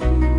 you.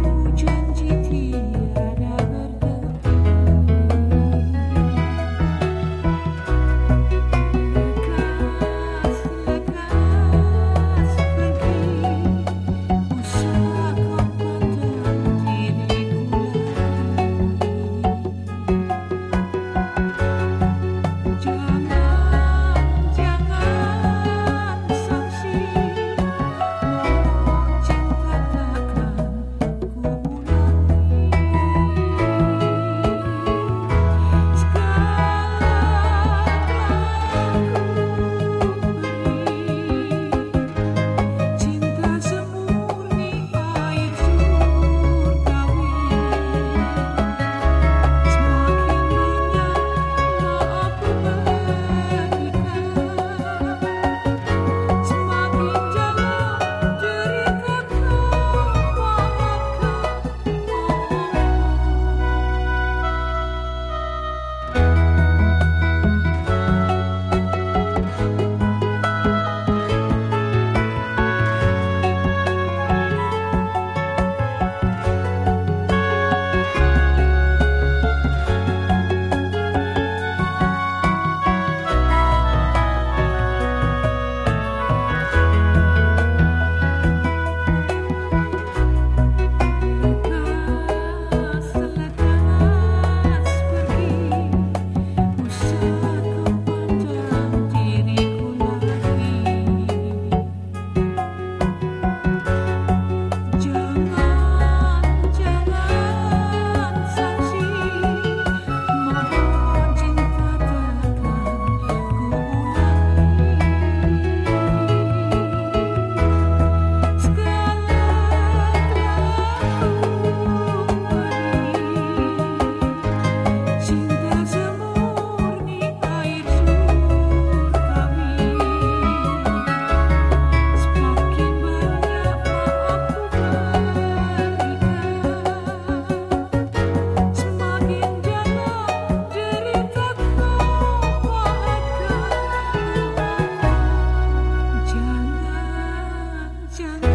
question.